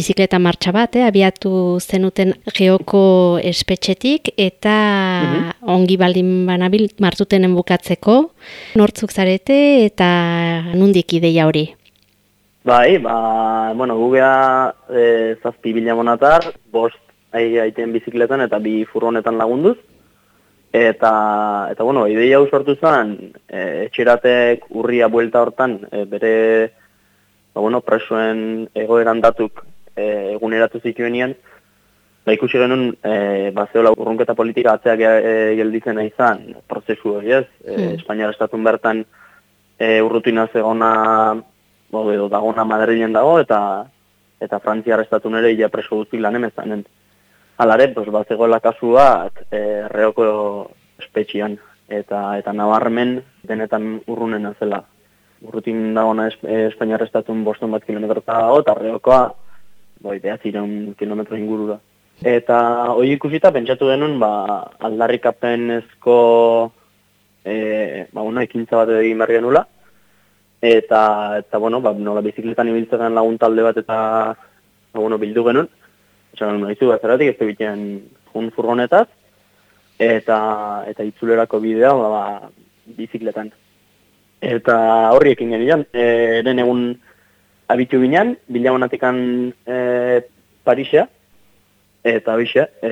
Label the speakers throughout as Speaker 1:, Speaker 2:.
Speaker 1: bizikleta martxa bat, eh, abiatu zenuten geoko espetxetik, eta
Speaker 2: Mhm.
Speaker 1: ongi baldin banabil martutenen bukatzeko, nortzuk zarete eta nundik ideia hori.
Speaker 2: Bai, ba, bueno, gugea e, zazpi bila bost ai, aiten bizikletan eta bi furgonetan lagunduz. Eta, eta bueno, ideia hau sortu zen, e, etxeratek urria buelta hortan, e, bere, ba, bueno, presoen egoeran datuk e, eguneratu zituenean, ba, ikusi genuen, e, ba, zeola urrunketa politika atzeak e, gelditzen nahi izan, prozesu hori ez, e,
Speaker 1: Hmm.
Speaker 2: Espainiar estatun bertan e, urrutina zegona, bo, edo dagona Madrilen dago, eta eta Frantziar estatun ere ia preso guztik lan emezanen. Alare, pues, bat zegoela kasu bat, e, reoko espetxian, eta eta nabarmen denetan urrunena zela. Urrutin dagona es, e, Espainiar estatun boston bat kilometrota dago, eta reokoa, boi, behatzireun kilometro ingurura. Eta hoi ikusita pentsatu denun, ba, aldarrikapenezko e, ba, bueno, ekintza bat egin behar genula. Eta, eta bueno, ba, nola bizikletan ibiltzen lagun talde bat eta ba, bueno, bildu genuen. Esan nahizu bat zeratik, ez egiten jun furgonetaz. Eta, eta itzulerako bidea ba, ba, bizikletan. Eta horri ekin genian, e, eren egun abitu ginen, bilamonatikan e, Parisea, eta hoxe, e,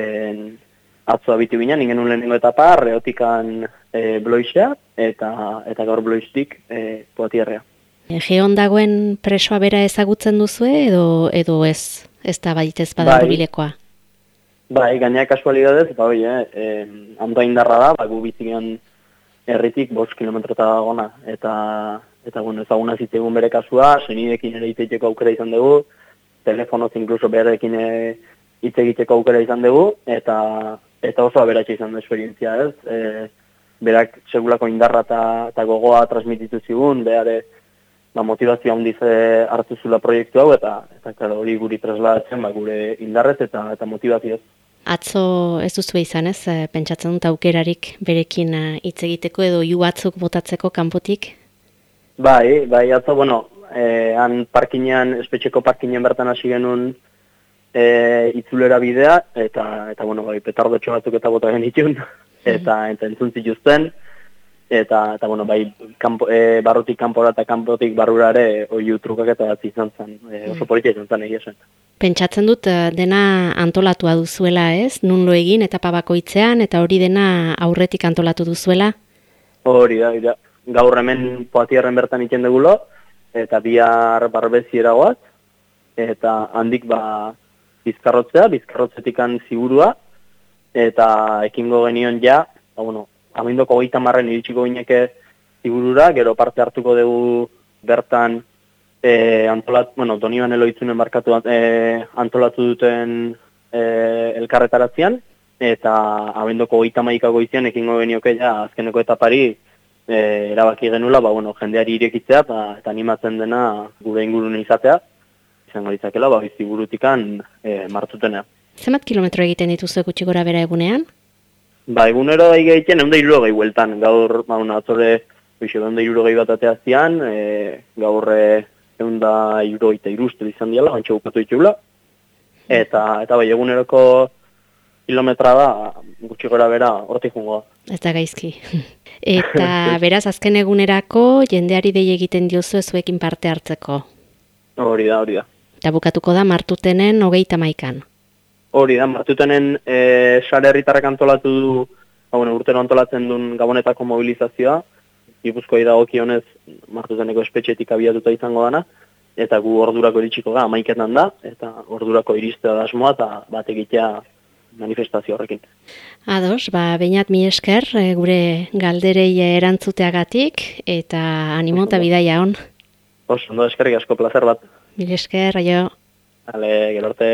Speaker 2: atzo abitu ginen, ingen lehenengo etapa, reotikan e, bloisea, eta, eta gaur bloistik e, poatierrea.
Speaker 1: Geon dagoen presoa bera ezagutzen duzue edo edo ez? Ez da baitez bada
Speaker 2: Bai. Bai, gaina kasualidadez, ba hoi, eh, eh, ando indarra da, ba, gu bizigen herritik bost kilometrota dagona, eta, eta bueno, ezaguna zitzegun bere kasua, senidekin ere hitz egiteko aukera izan dugu, telefonoz inkluso berekin eh, hitz egiteko aukera izan dugu, eta, eta oso aberatxe izan du esperientzia, ez? E, berak segulako indarra eta, gogoa transmititu zigun, behare ba, motivazio handiz eh, hartu zula proiektu hau, eta, eta claro, hori guri trasladatzen, ba, gure indarrez eta, eta motivazioz.
Speaker 1: Atzo ez duzu izan ez, pentsatzen dut aukerarik berekin hitz egiteko edo ju batzuk botatzeko kanpotik.
Speaker 2: Bai, bai, atzo, bueno, eh, han parkinean, espetxeko parkinean bertan hasi genuen eh, itzulera bidea, eta, eta bueno, bai, petardotxo batzuk eta bota genitun, eta, eta entzun zituzten, eta, eta bueno, bai, kanpo, eh, barrutik kanpora eta kanpotik barrura ere oiu trukak eta bat izan zen, eh, oso politia izan zen egia zen.
Speaker 1: Pentsatzen dut eh, dena antolatua duzuela ez, nun lo egin etapa bakoitzean eta hori dena aurretik antolatu duzuela.
Speaker 2: Hori da, hori da. Gaur hemen poatierren bertan iten dugulo, eta bihar barbeziera goaz, eta handik ba bizkarrotzea, bizkarrotzetikan zigurua, eta ekingo genion ja, ba, bueno, amindoko goita marren iritsiko gineke zigurura, gero parte hartuko dugu bertan e, antolat, bueno, Doniban eloitzunen markatu e, antolatu duten e, elkarretaratzean, eta abendoko goita maika goizian ekingo genioke ja azkeneko etapari e, erabaki genula, ba, bueno, jendeari irekitzea eta, eta animatzen dena gure ingurune izatea, izango ditzakela, ba, bizigurutikan e, martutenea.
Speaker 1: Zenbat kilometro egiten dituzu gutxi gora bera egunean?
Speaker 2: Ba, egunero da egiten, egun da irurogei bueltan, gaur, ba, una, atzore, Bixe, egun da irurogei bat ateaztian, e, gaur egun da irurogei eta iruztu izan diala, bantxe bukatu ditugula. Eta, eta bai, eguneroko kilometra da, gutxi gora bera, hortik jungo. da.
Speaker 1: Ez da gaizki. Eta beraz azken egunerako jendeari dei egiten diozu zuekin parte hartzeko.
Speaker 2: Hori da, hori da.
Speaker 1: Eta bukatuko da martutenen hogeita maikan.
Speaker 2: Hori da, martutenen e, sare herritarrak antolatu du, ba, bueno, urtero antolatzen duen gabonetako mobilizazioa, Gipuzkoa dagokionez martuteneko espetxetik abiatuta izango dana, eta gu ordurako iritsiko da, amaiketan da, eta ordurako iristea da asmoa, eta bat egitea manifestazio horrekin.
Speaker 1: Ados, ba, bainat mi esker eh, gure galderei erantzuteagatik eta animo eta bidaia on.
Speaker 2: Oso, ondo eskerrik asko placer bat.
Speaker 1: Mil esker, aio.
Speaker 2: Ale, gero arte.